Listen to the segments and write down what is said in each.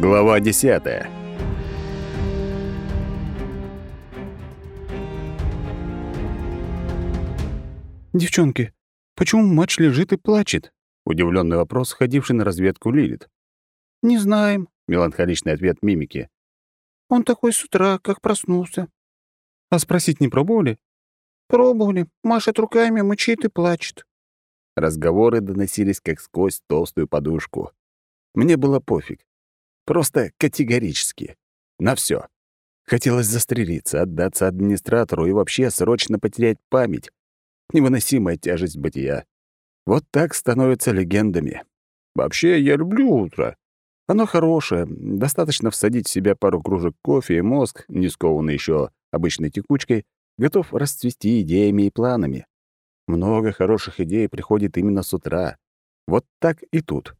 Глава 10. «Девчонки, почему матч лежит и плачет?» Удивленный вопрос, ходивший на разведку Лилит. «Не знаем», — меланхоличный ответ мимики. «Он такой с утра, как проснулся». «А спросить не пробовали?» «Пробовали. Машет руками, мычит и плачет». Разговоры доносились как сквозь толстую подушку. Мне было пофиг. Просто категорически. На все. Хотелось застрелиться, отдаться администратору и вообще срочно потерять память. Невыносимая тяжесть бытия. Вот так становятся легендами. Вообще, я люблю утро. Оно хорошее. Достаточно всадить в себя пару кружек кофе, и мозг, не скованный еще обычной текучкой, готов расцвести идеями и планами. Много хороших идей приходит именно с утра. Вот так и тут.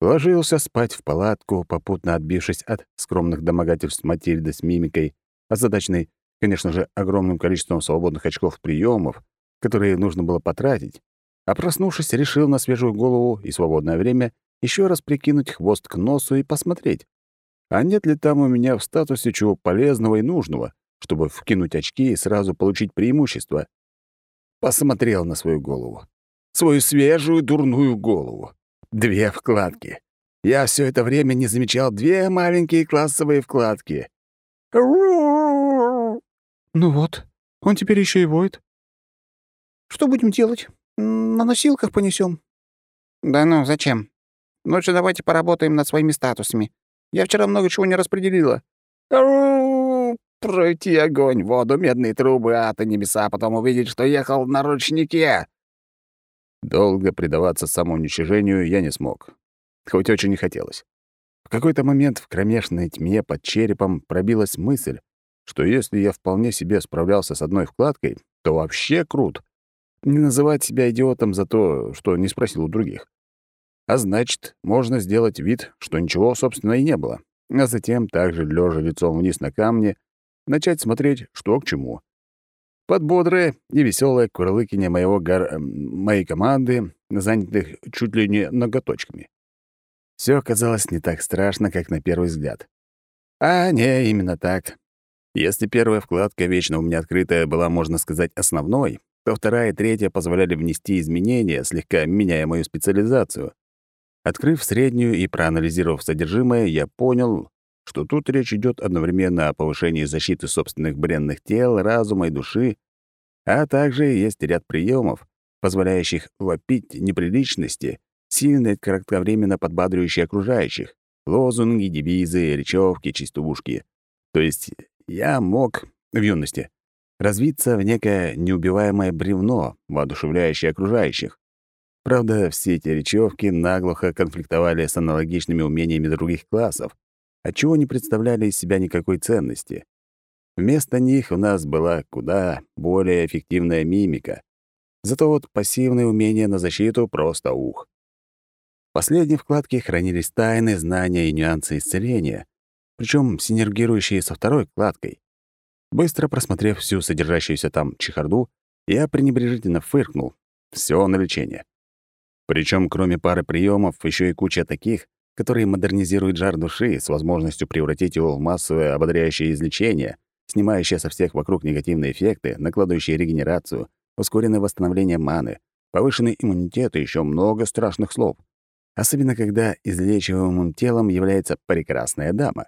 Ложился спать в палатку, попутно отбившись от скромных домогательств Матильды с мимикой, озадаченной, конечно же, огромным количеством свободных очков приемов, которые нужно было потратить, а проснувшись, решил на свежую голову и свободное время еще раз прикинуть хвост к носу и посмотреть, а нет ли там у меня в статусе чего полезного и нужного, чтобы вкинуть очки и сразу получить преимущество. Посмотрел на свою голову. Свою свежую дурную голову. Две вкладки. Я все это время не замечал две маленькие классовые вкладки. Ну вот, он теперь еще и воет. Что будем делать? На носилках понесем. Да ну, зачем? Лучше давайте поработаем над своими статусами. Я вчера много чего не распределила. Пройти огонь, воду, медные трубы, ад и небеса, а потом увидеть, что ехал на ручнике. Долго предаваться самоуничижению я не смог, хоть очень не хотелось. В какой-то момент в кромешной тьме под черепом пробилась мысль, что если я вполне себе справлялся с одной вкладкой, то вообще крут. Не называть себя идиотом за то, что не спросил у других. А значит, можно сделать вид, что ничего, собственно, и не было. А затем, также лежа лицом вниз на камне, начать смотреть, что к чему под бодрое и веселое курлыканье моего гар... Эм, моей команды, занятых чуть ли не ноготочками. Все оказалось не так страшно, как на первый взгляд. А, не, именно так. Если первая вкладка, вечно у меня открытая, была, можно сказать, основной, то вторая и третья позволяли внести изменения, слегка меняя мою специализацию. Открыв среднюю и проанализировав содержимое, я понял, что тут речь идет одновременно о повышении защиты собственных бренных тел, разума и души, а также есть ряд приемов, позволяющих вопить неприличности, сильно и кратковременно подбадривающие окружающих, лозунги, девизы, речевки, частушки. То есть я мог в юности развиться в некое неубиваемое бревно, воодушевляющее окружающих. Правда, все эти речевки наглухо конфликтовали с аналогичными умениями других классов, отчего не представляли из себя никакой ценности. Вместо них у нас была куда более эффективная мимика. Зато вот пассивные умения на защиту просто ух. В последней вкладке хранились тайны, знания и нюансы исцеления, причем синергирующие со второй вкладкой. Быстро просмотрев всю содержащуюся там чехарду, я пренебрежительно фыркнул. Все на лечение. Причем, кроме пары приемов, еще и куча таких, который модернизирует жар души с возможностью превратить его в массовое ободряющее излечение, снимающее со всех вокруг негативные эффекты, накладывающее регенерацию, ускоренное восстановление маны, повышенный иммунитет и еще много страшных слов. Особенно, когда излечиваемым телом является прекрасная дама.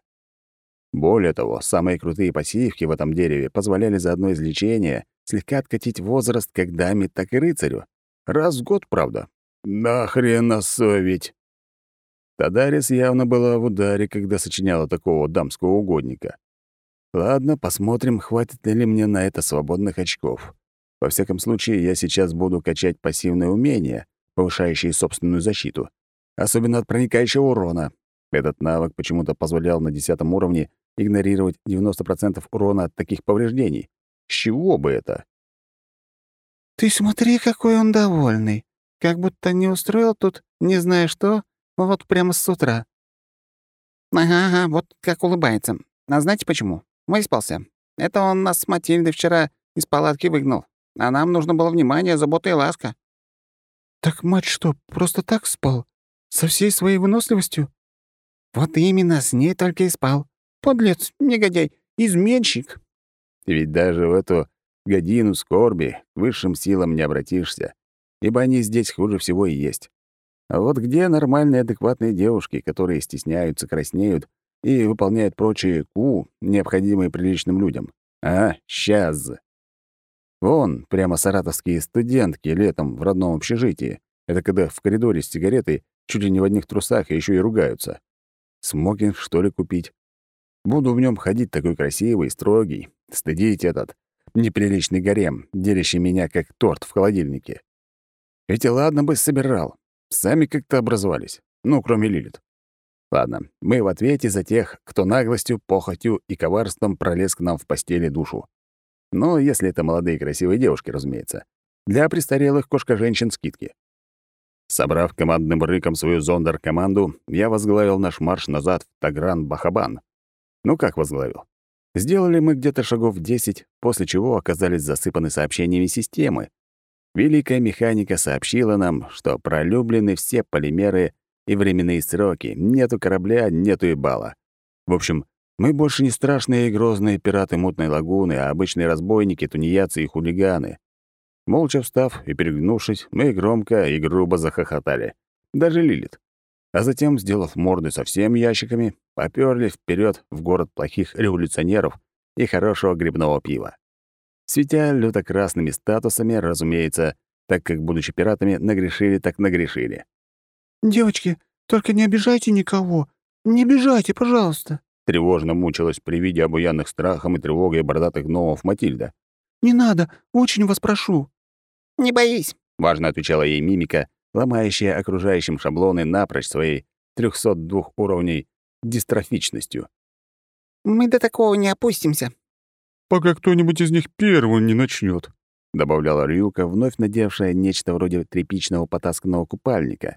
Более того, самые крутые пассивки в этом дереве позволяли за одно излечение слегка откатить возраст как даме, так и рыцарю. Раз в год, правда. Нахрена совесть! Тадарис явно была в ударе, когда сочиняла такого дамского угодника. Ладно, посмотрим, хватит ли мне на это свободных очков. Во всяком случае, я сейчас буду качать пассивные умения, повышающие собственную защиту, особенно от проникающего урона. Этот навык почему-то позволял на десятом уровне игнорировать 90% урона от таких повреждений. С чего бы это? «Ты смотри, какой он довольный. Как будто не устроил тут не зная что, вот прямо с утра. Ага, ага, вот как улыбается. А знаете почему? Выспался. Это он нас с Матильдой вчера из палатки выгнал. А нам нужно было внимание, забота и ласка. Так мать что, просто так спал? Со всей своей выносливостью? Вот именно, с ней только и спал. Подлец, негодяй, изменщик. Ведь даже в эту годину скорби к высшим силам не обратишься, ибо они здесь хуже всего и есть. А вот где нормальные адекватные девушки, которые стесняются, краснеют и выполняют прочие ку, необходимые приличным людям? А, сейчас. Вон, прямо саратовские студентки летом в родном общежитии. Это когда в коридоре с сигаретой чуть ли не в одних трусах и еще и ругаются. Смокинг, что ли, купить? Буду в нем ходить такой красивый, строгий, стыдить этот неприличный гарем, делящий меня как торт в холодильнике. Ведь ладно бы собирал. Сами как-то образовались. Ну, кроме Лилит. Ладно, мы в ответе за тех, кто наглостью, похотью и коварством пролез к нам в постели душу. Но если это молодые красивые девушки, разумеется. Для престарелых кошка-женщин скидки. Собрав командным рыком свою зондер-команду, я возглавил наш марш назад в Тагран-Бахабан. Ну как возглавил? Сделали мы где-то шагов 10, после чего оказались засыпаны сообщениями системы. Великая механика сообщила нам, что пролюблены все полимеры и временные сроки, нету корабля, нету и бала. В общем, мы больше не страшные и грозные пираты мутной лагуны, а обычные разбойники, тунеядцы и хулиганы. Молча встав и переглянувшись, мы громко и грубо захохотали. Даже Лилит. А затем, сделав морды совсем ящиками, попёрли вперед в город плохих революционеров и хорошего грибного пива. Светя люто-красными статусами, разумеется, так как, будучи пиратами, нагрешили так нагрешили. «Девочки, только не обижайте никого. Не обижайте, пожалуйста», Тревожно мучилась при виде обуянных страхом и тревогой бородатых гномов Матильда. «Не надо, очень вас прошу». «Не боись», — важно отвечала ей мимика, ломающая окружающим шаблоны напрочь своей 302 уровней дистрофичностью. «Мы до такого не опустимся». «Пока кто-нибудь из них первым не начнет, добавляла Рюка, вновь надевшая нечто вроде тряпичного потасканного купальника.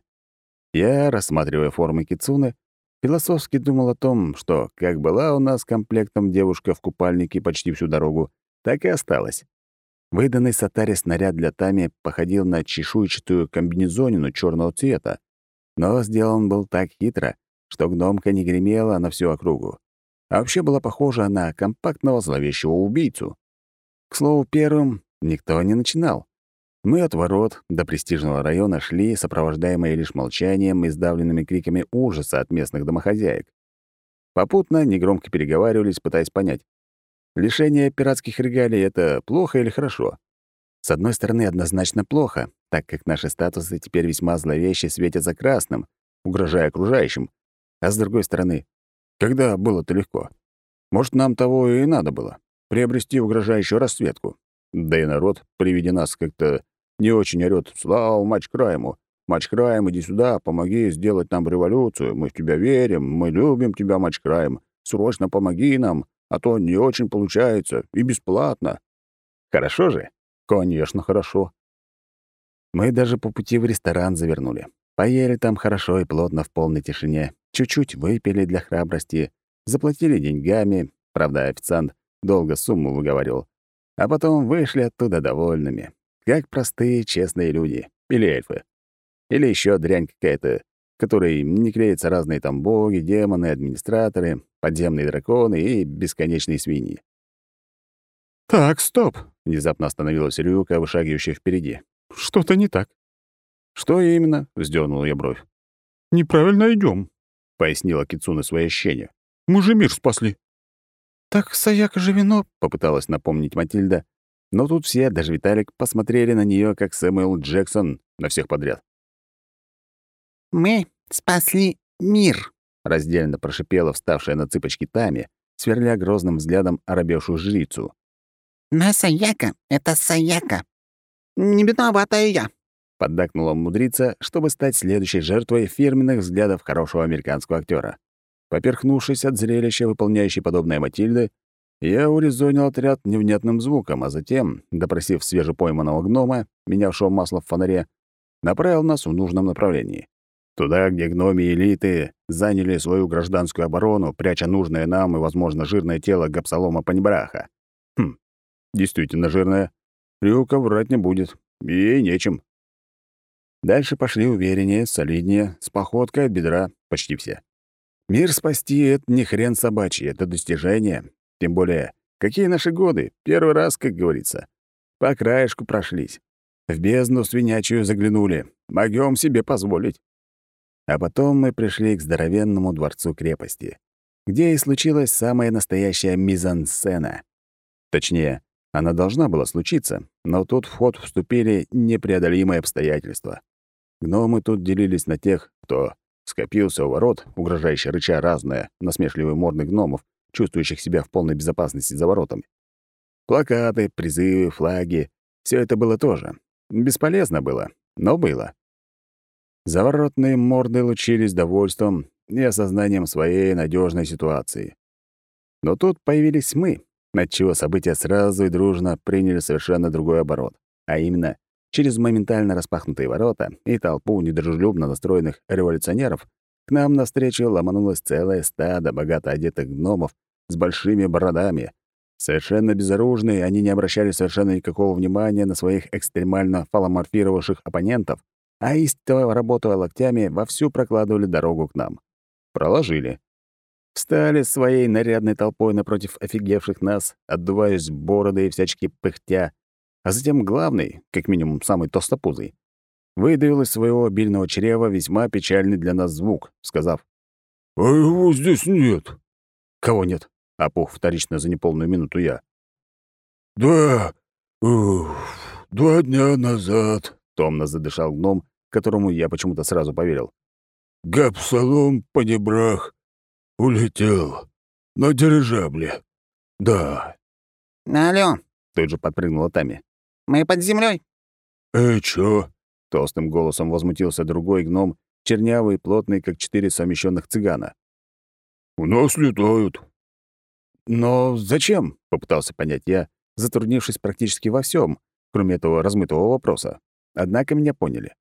Я, рассматривая формы кицуны, Философски думал о том, что как была у нас комплектом девушка в купальнике почти всю дорогу, так и осталась. Выданный Сатаре снаряд для Тами походил на чешуйчатую комбинезонину черного цвета, но сделан был так хитро, что гномка не гремела на всю округу, а вообще была похожа на компактного зловещего убийцу. К слову, первым никто не начинал. Мы от ворот до престижного района шли, сопровождаемые лишь молчанием и сдавленными криками ужаса от местных домохозяек. Попутно негромко переговаривались, пытаясь понять, лишение пиратских регалий — это плохо или хорошо? С одной стороны, однозначно плохо, так как наши статусы теперь весьма зловеще светятся красным, угрожая окружающим. А с другой стороны, когда было-то легко? Может, нам того и надо было — приобрести угрожающую расцветку. Да и народ при виде нас как-то не очень орёт «Слава матч Крайму! Иди сюда, помоги сделать нам революцию, мы в тебя верим, мы любим тебя, Матч срочно помоги нам, а то не очень получается и бесплатно». Хорошо же? Конечно, хорошо. Мы даже по пути в ресторан завернули. Поели там хорошо и плотно в полной тишине, чуть-чуть выпили для храбрости, заплатили деньгами, правда, официант долго сумму выговаривал, а потом вышли оттуда довольными. Как простые, честные люди. Или эльфы. Или еще дрянь какая-то, которой не клеятся разные там боги, демоны, администраторы, подземные драконы и бесконечные свиньи. «Так, стоп!» — внезапно остановилась Рюка, вышагивающая впереди. «Что-то не так». «Что именно?» — вздернул я бровь. «Неправильно идем, пояснила Кицуна свои ощущения. «Мы же мир спасли». «Так Саяка же вино», — попыталась напомнить Матильда, но тут все, даже Виталик, посмотрели на нее как Сэмюэл Джексон на всех подряд. «Мы спасли мир», — раздельно прошипела вставшая на цыпочки Тами, сверля грозным взглядом оробевшую жрицу. «На Саяка — это Саяка. Не виновата и я», — поддакнула мудрица, чтобы стать следующей жертвой фирменных взглядов хорошего американского актера. Поперхнувшись от зрелища, выполняющей подобное Матильды, я урезонил отряд невнятным звуком, а затем, допросив свежепойманного гнома, менявшего масло в фонаре, направил нас в нужном направлении. Туда, где гноми элиты заняли свою гражданскую оборону, пряча нужное нам и, возможно, жирное тело Гапсалома Панибраха. Хм, действительно жирное. Рюка врать не будет. Ей нечем. Дальше пошли увереннее, солиднее, с походкой от бедра, почти все. Мир спасти — это не хрен собачий, это достижение. Тем более, какие наши годы? Первый раз, как говорится. По краешку прошлись. В бездну свинячую заглянули. Могём себе позволить. А потом мы пришли к здоровенному дворцу крепости, где и случилась самая настоящая мизансцена. Точнее, она должна была случиться, но тут в ход вступили непреодолимые обстоятельства. Гномы тут делились на тех, кто скопился у ворот, угрожающе рыча разное, насмешливые морды гномов, чувствующих себя в полной безопасности за воротами. Плакаты, призывы, флаги — все это было тоже. Бесполезно было, но было. Заворотные морды лучились довольством и осознанием своей надежной ситуации. Но тут появились мы, отчего события сразу и дружно приняли совершенно другой оборот, а именно через моментально распахнутые ворота и толпу недружелюбно настроенных революционеров к нам навстречу ломанулось целое стадо богато одетых гномов с большими бородами. Совершенно безоружные, они не обращали совершенно никакого внимания на своих экстремально фаломорфировавших оппонентов, а истово работая локтями, вовсю прокладывали дорогу к нам. Проложили. Встали своей нарядной толпой напротив офигевших нас, отдуваясь бороды и всячески пыхтя, а затем главный, как минимум самый толстопузый, выдавил из своего обильного чрева весьма печальный для нас звук, сказав «А его здесь нет». «Кого нет?» — опух вторично за неполную минуту я. «Да, ух, два дня назад», — томно задышал гном, которому я почему-то сразу поверил. «Гапсалом Понебрах улетел на дирижабле. Да». «Алло», — тут же подпрыгнула Тами. «Мы под землей. «Э, чё?» — толстым голосом возмутился другой гном, чернявый, плотный, как четыре совмещенных цыгана. «У нас летают». «Но зачем?» — попытался понять я, затруднившись практически во всем, кроме этого размытого вопроса. Однако меня поняли.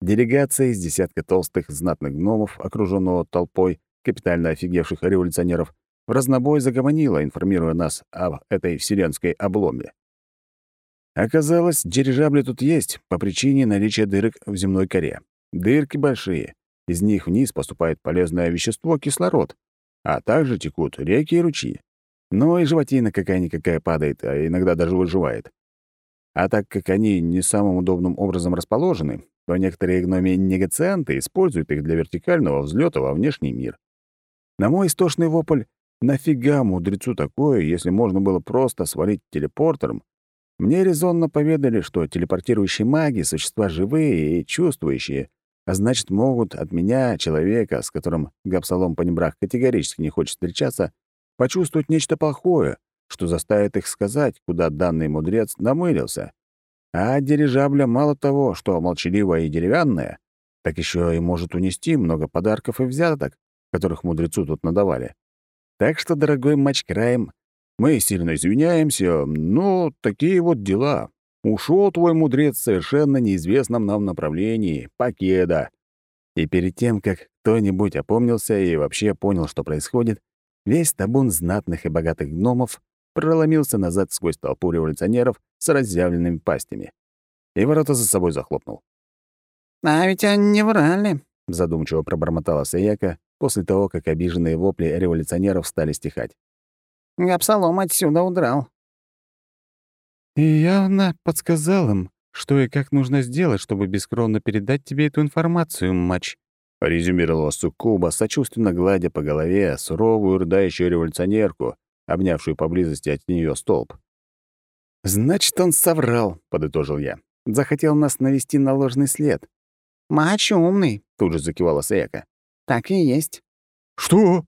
Делегация из десятка толстых знатных гномов, окруженного толпой капитально офигевших революционеров, в разнобой загомонила, информируя нас об этой вселенской обломе. Оказалось, дирижабли тут есть по причине наличия дырок в земной коре. Дырки большие. Из них вниз поступает полезное вещество — кислород, а также текут реки и ручьи. Но и животина какая-никакая падает, а иногда даже выживает. А так как они не самым удобным образом расположены, то некоторые гноми-негацианты используют их для вертикального взлета во внешний мир. На мой истошный вопль «Нафига мудрецу такое, если можно было просто свалить телепортером?» Мне резонно поведали, что телепортирующие маги — существа живые и чувствующие, а значит, могут от меня, человека, с которым Гапсалом Панебрах категорически не хочет встречаться, почувствовать нечто плохое, что заставит их сказать, куда данный мудрец намылился. А дирижабля мало того, что молчаливая и деревянная, так еще и может унести много подарков и взяток, которых мудрецу тут надавали. Так что, дорогой матч-краем, мы сильно извиняемся, но такие вот дела. Ушел твой мудрец в совершенно неизвестном нам направлении, покеда. И перед тем, как кто-нибудь опомнился и вообще понял, что происходит, весь табун знатных и богатых гномов проломился назад сквозь толпу революционеров с разъявленными пастями. И ворота за собой захлопнул. «А ведь они не врали», — задумчиво пробормотала Саяка после того, как обиженные вопли революционеров стали стихать. «Гапсалом отсюда удрал». «И явно подсказал им, что и как нужно сделать, чтобы бескровно передать тебе эту информацию, матч», — резюмировала Суккуба, сочувственно гладя по голове суровую рыдающую революционерку, обнявшую поблизости от нее столб. «Значит, он соврал», — подытожил я. «Захотел нас навести на ложный след». «Матч умный», — тут же закивала Саяка. «Так и есть». «Что?»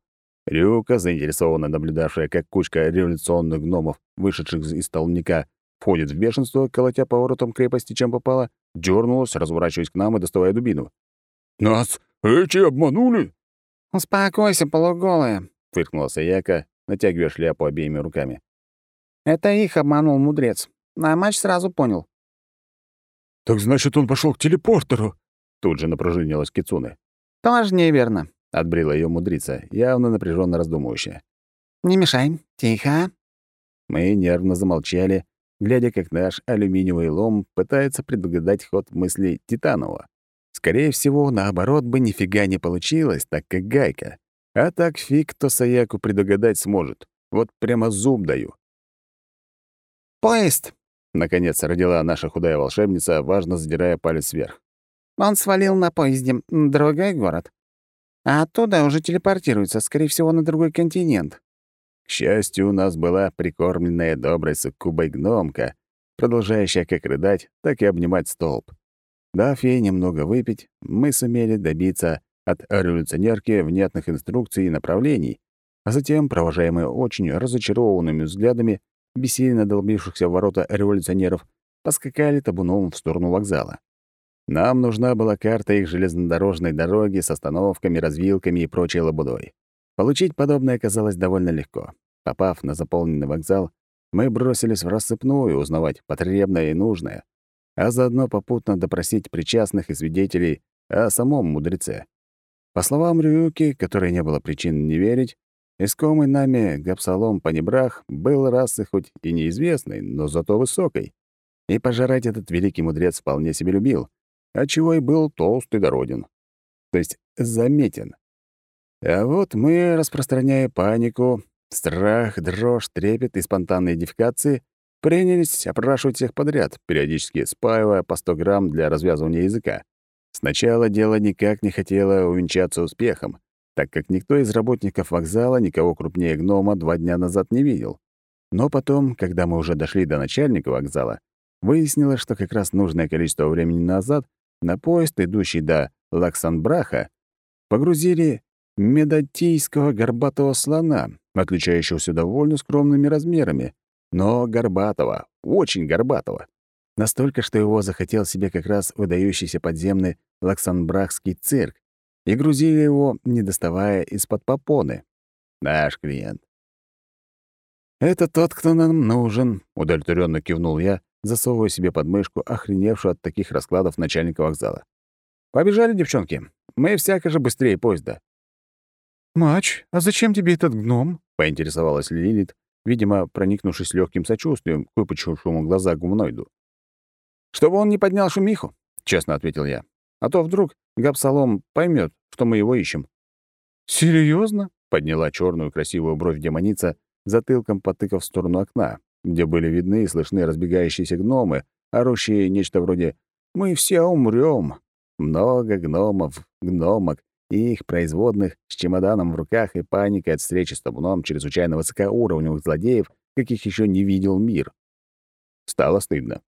Рюка, заинтересованно наблюдавшая, как кучка революционных гномов, вышедших из столбняка, входит в бешенство, колотя поворотом крепости, чем попало, дернулась, разворачиваясь к нам и доставая дубину. «Нас эти обманули?» «Успокойся, полуголая», — фыркнула Саяка, натягивая шляпу обеими руками. «Это их обманул мудрец. А матч сразу понял». «Так значит, он пошел к телепортеру?» Тут же напружинилась Кицуны. «Тоже неверно», — отбрила ее мудрица, явно напряженно раздумывающая. «Не мешай. Тихо». Мы нервно замолчали, глядя, как наш алюминиевый лом пытается предугадать ход мыслей Титанова. Скорее всего, наоборот бы нифига не получилось, так как гайка. А так фиг кто Саяку предугадать сможет. Вот прямо зуб даю. «Поезд!» — наконец родила наша худая волшебница, важно задирая палец вверх. Он свалил на поезде. Другой город. А оттуда уже телепортируется, скорее всего, на другой континент. К счастью, у нас была прикормленная доброй суккубой гномка, продолжающая как рыдать, так и обнимать столб. Дав ей немного выпить, мы сумели добиться от революционерки внятных инструкций и направлений, а затем, провожаемые очень разочарованными взглядами бессильно долбившихся в ворота революционеров, поскакали табуном в сторону вокзала. Нам нужна была карта их железнодорожной дороги с остановками, развилками и прочей лабудой. Получить подобное оказалось довольно легко. Попав на заполненный вокзал, мы бросились в рассыпную узнавать потребное и нужное, а заодно попутно допросить причастных и свидетелей о самом мудреце. По словам Рюки, которой не было причин не верить, искомый нами Гапсалом Панибрах был расы хоть и неизвестной, но зато высокой. И пожирать этот великий мудрец вполне себе любил, отчего и был толстый дороден. То есть заметен. А вот мы, распространяя панику, страх, дрожь, трепет и спонтанные дефекации, принялись опрашивать всех подряд, периодически спаивая по 100 грамм для развязывания языка. Сначала дело никак не хотело увенчаться успехом, так как никто из работников вокзала никого крупнее гнома два дня назад не видел. Но потом, когда мы уже дошли до начальника вокзала, выяснилось, что как раз нужное количество времени назад на поезд, идущий до Лаксанбраха, погрузили медотийского горбатого слона, отличающегося довольно скромными размерами, но горбатого, очень горбатого. Настолько, что его захотел себе как раз выдающийся подземный Лаксанбрахский цирк, и грузили его, не доставая из-под попоны. Наш клиент. «Это тот, кто нам нужен», — удовлетворенно кивнул я, засовывая себе под мышку охреневшую от таких раскладов начальника вокзала. «Побежали, девчонки. Мы всяко же быстрее поезда». «Мач, а зачем тебе этот гном?» — поинтересовалась Лилит, видимо, проникнувшись легким сочувствием к выпучившему глаза гумноиду. «Чтобы он не поднял шумиху», — честно ответил я. «А то вдруг Габсалом поймет, что мы его ищем». Серьезно? подняла черную красивую бровь демоница, затылком потыкав в сторону окна, где были видны и слышны разбегающиеся гномы, орущие нечто вроде «Мы все умрем». Много гномов, гномок и их производных с чемоданом в руках и паникой от встречи с табуном чрезвычайно высокоуровневых злодеев, каких еще не видел мир. Стало стыдно.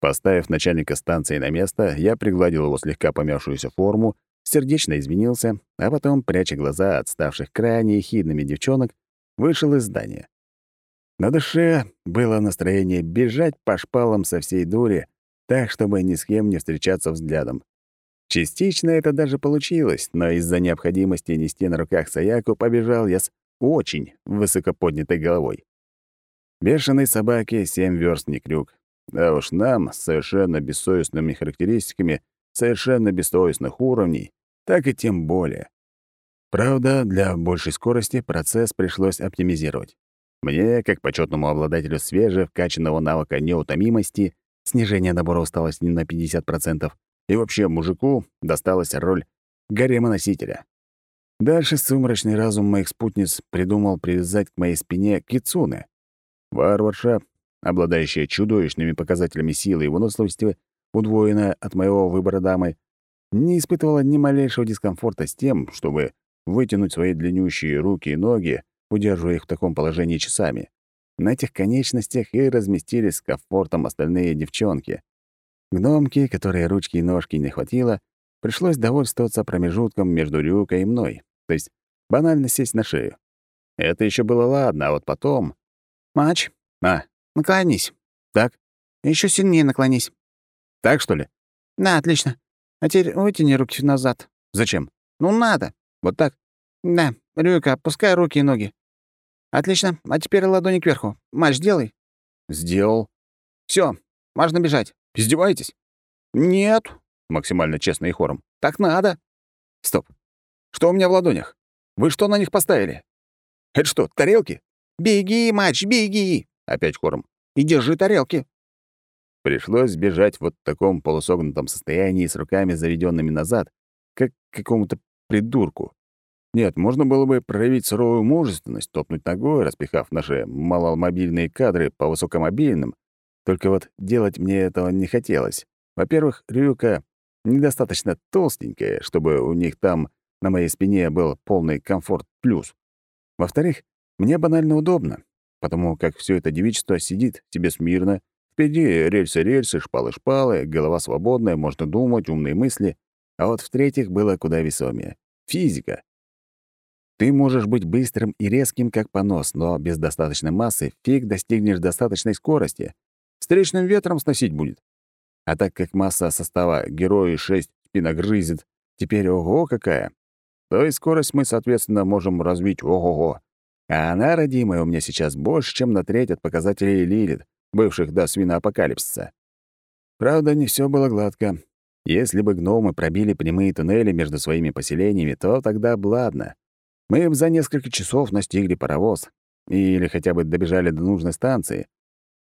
Поставив начальника станции на место, я пригладил его слегка помявшуюся форму, сердечно извинился, а потом, пряча глаза от ставших крайне ехидными девчонок, вышел из здания. На душе было настроение бежать по шпалам со всей дури, так, чтобы ни с кем не встречаться взглядом. Частично это даже получилось, но из-за необходимости нести на руках Саяку побежал я с очень высоко поднятой головой. Бешеной собаке семь верст не крюк. А уж нам, с совершенно бессовестными характеристиками, совершенно бессовестных уровней, так и тем более. Правда, для большей скорости процесс пришлось оптимизировать. Мне, как почетному обладателю свежевкачанного навыка неутомимости, снижение набора усталости на 50%, и вообще мужику досталась роль гаремоносителя. Дальше сумрачный разум моих спутниц придумал привязать к моей спине кицуне. Варварша, обладающая чудовищными показателями силы и выносливости, удвоенная от моего выбора дамы, не испытывала ни малейшего дискомфорта с тем, чтобы вытянуть свои длиннющие руки и ноги, удерживая их в таком положении часами. На этих конечностях и разместились с комфортом остальные девчонки. Гномки, которые ручки и ножки не хватило, пришлось довольствоваться промежутком между Рюкой и мной, то есть банально сесть на шею. Это еще было ладно, а вот потом... «Мач, А, наклонись. так? Еще сильнее наклонись. Так, что ли? Да, отлично. А теперь вытяни руки назад. Зачем? Ну, надо. Вот так? Да, Рюка, опускай руки и ноги. Отлично. А теперь ладони кверху. Мач, делай. Сделал. Все, можно бежать. Издеваетесь? Нет. Максимально честно и хором. Так надо. Стоп. Что у меня в ладонях? Вы что на них поставили? Это что, тарелки? Беги, Мач, беги. Опять хором. И держи тарелки. Пришлось бежать вот в таком полусогнутом состоянии с руками заведенными назад, как к какому-то придурку. Нет, можно было бы проявить суровую мужественность, топнуть ногой, распихав наши маломобильные кадры по высокомобильным. Только вот делать мне этого не хотелось. Во-первых, Рюка недостаточно толстенькая, чтобы у них там на моей спине был полный комфорт плюс. Во-вторых, мне банально удобно, потому как все это девичество сидит себе смирно, впереди рельсы-рельсы, шпалы-шпалы, голова свободная, можно думать, умные мысли. А вот в-третьих, было куда весомее. Физика. Ты можешь быть быстрым и резким, как понос, но без достаточной массы фиг достигнешь достаточной скорости. Встречным ветром сносить будет. А так как масса состава герои 6 спиногрызет, теперь ого какая, то и скорость мы, соответственно, можем развить ого-го. А она, родимая, у меня сейчас больше, чем на треть от показателей Лилит, бывших до свиноапокалипсиса. Правда, не все было гладко. Если бы гномы пробили прямые туннели между своими поселениями, то тогда б ладно. Мы бы за несколько часов настигли паровоз или хотя бы добежали до нужной станции.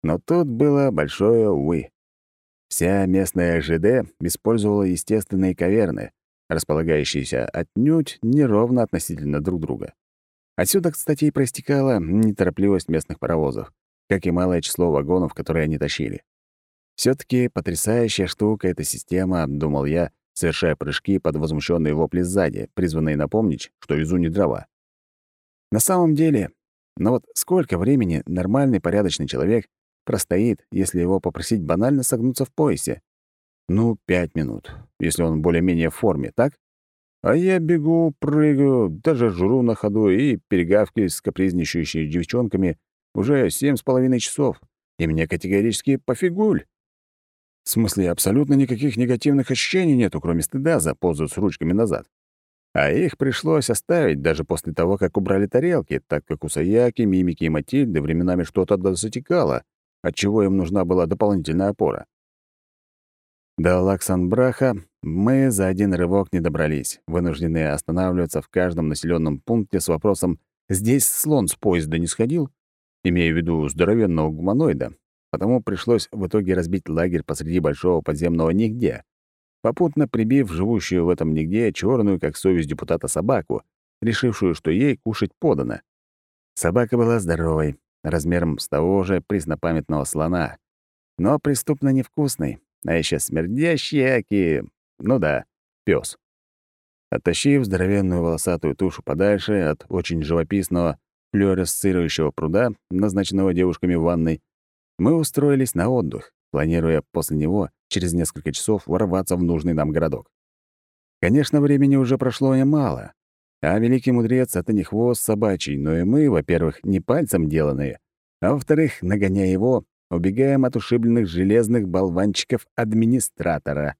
Но тут было большое увы. Вся местная ЖД использовала естественные каверны, располагающиеся отнюдь неровно относительно друг друга. Отсюда, кстати, и проистекала неторопливость местных паровозов, как и малое число вагонов, которые они тащили. все таки потрясающая штука эта система, думал я, совершая прыжки под возмущенные вопли сзади, призванные напомнить, что везу не дрова. На самом деле, но ну вот сколько времени нормальный порядочный человек простоит, если его попросить банально согнуться в поясе? Ну, пять минут, если он более-менее в форме, так? А я бегу, прыгаю, даже жру на ходу и перегавкаюсь с капризничающими девчонками уже семь с половиной часов, и мне категорически пофигуль. В смысле, абсолютно никаких негативных ощущений нету, кроме стыда за позу с ручками назад. А их пришлось оставить даже после того, как убрали тарелки, так как у Саяки, Мимики и Матильды временами что-то дозатекало, отчего им нужна была дополнительная опора. До Лаксанбраха мы за один рывок не добрались, вынуждены останавливаться в каждом населенном пункте с вопросом «Здесь слон с поезда не сходил?» имея в виду здоровенного гуманоида, потому пришлось в итоге разбить лагерь посреди большого подземного нигде, попутно прибив живущую в этом нигде черную, как совесть депутата, собаку, решившую, что ей кушать подано. Собака была здоровой, размером с того же преснопамятного слона, но преступно невкусной, а еще смердящий, аки... Ну да, пес. Оттащив здоровенную волосатую тушу подальше от очень живописного флюоресцирующего пруда, назначенного девушками в ванной, мы устроились на отдых, планируя после него через несколько часов ворваться в нужный нам городок. Конечно, времени уже прошло немало, а великий мудрец — это не хвост собачий, но и мы, во-первых, не пальцем деланные, а во-вторых, нагоняя его, убегаем от ушибленных железных болванчиков администратора.